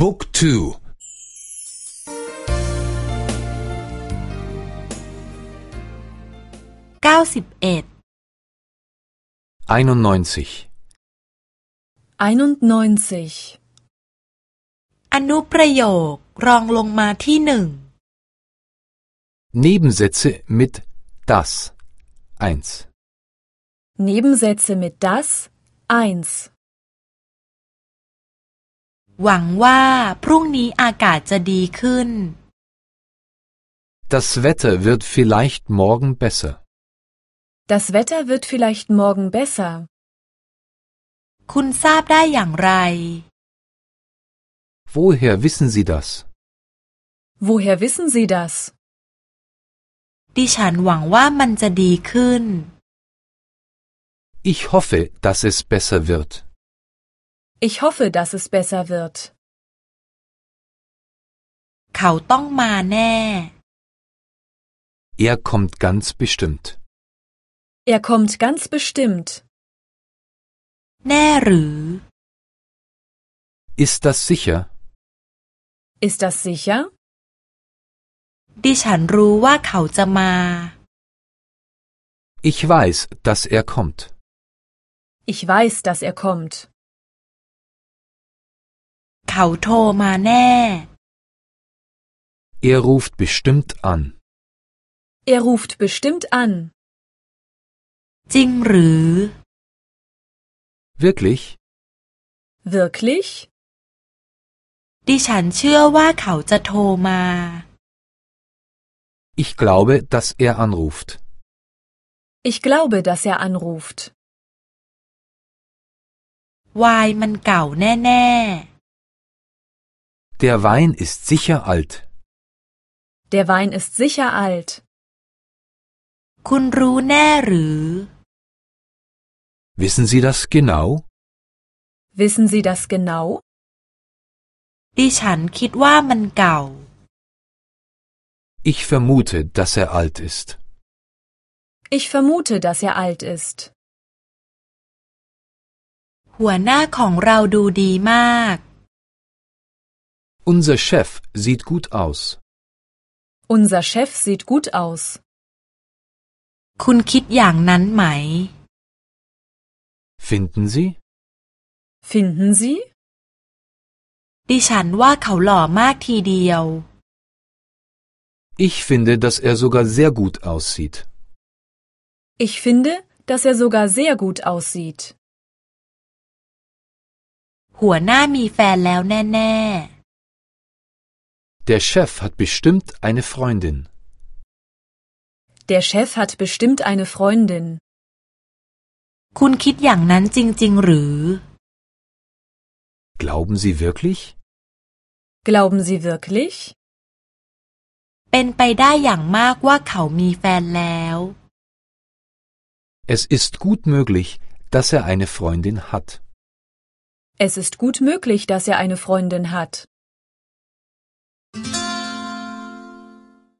Book 2 เก้าสิบเอ็ด 91 91. อนุประโยครองลงมาที่หนึ่ง Nebensätze mit das 1 Nebensätze mit das 1. หวังว่าพรุ่งนี้อากาศจะดีขึ้น Das Wetter wird vielleicht morgen besser. Das Wetter wird vielleicht morgen besser. คุณทราบได้อย่างไร Woher wissen Sie das? Woher wissen Sie das? ดิฉันหวังว่ามันจะดีขึ้น Ich hoffe, dass es besser wird. Ich hoffe, dass es besser wird. เขาต้องมาแน่ Er kommt ganz bestimmt. Er kommt ganz bestimmt. แน่หรือ Ist das sicher? Ist das sicher? ดิฉันรู้ว่าเขาจะมา Ich weiß, dass er kommt. Ich weiß, dass er kommt. เขาโทรมาแน่ Er ruft bestimmt an. Er ruft bestimmt an. จริงหรือ Wirklich? Wirklich? ดิฉันเชื่อว่าเขาจะโทรมา Ich glaube, dass er anruft. Ich glaube, dass er anruft. ไวน์มันเก่าแน่ Der Wein ist sicher alt. Der Wein ist sicher alt. ๆ คุณรู้แน่หรือ Wissen Sie das genau? Wissen Sie das genau? ดิฉันคิดว่ามันเก่า Ich vermute, dass er alt ist. Ich vermute, dass er alt ist. หัวหน้าของเราดูดีมาก Unser Chef sieht gut aus. Unser Chef sieht gut aus. คุณคิดอย่างนั้นไหม Finden Sie? Finden Sie? ดิฉันว่าเขาหล่อมากทีเดียว Ich finde, dass er sogar sehr gut aussieht. Ich finde, dass er sogar sehr gut aussieht. หัวหน้ามีแฟนแล้วแน่ Der Chef hat bestimmt eine Freundin. Der Chef hat bestimmt eine Freundin. ๆ คุณคิดอย่างนั้นจริง ๆ หรือ Glauben Sie wirklich? Glauben Sie wirklich? เป็นไปได้อย่างมากว่าเขามีแฟนแล้ว Es ist gut möglich, dass er eine Freundin hat. Es ist gut möglich, dass er eine Freundin hat.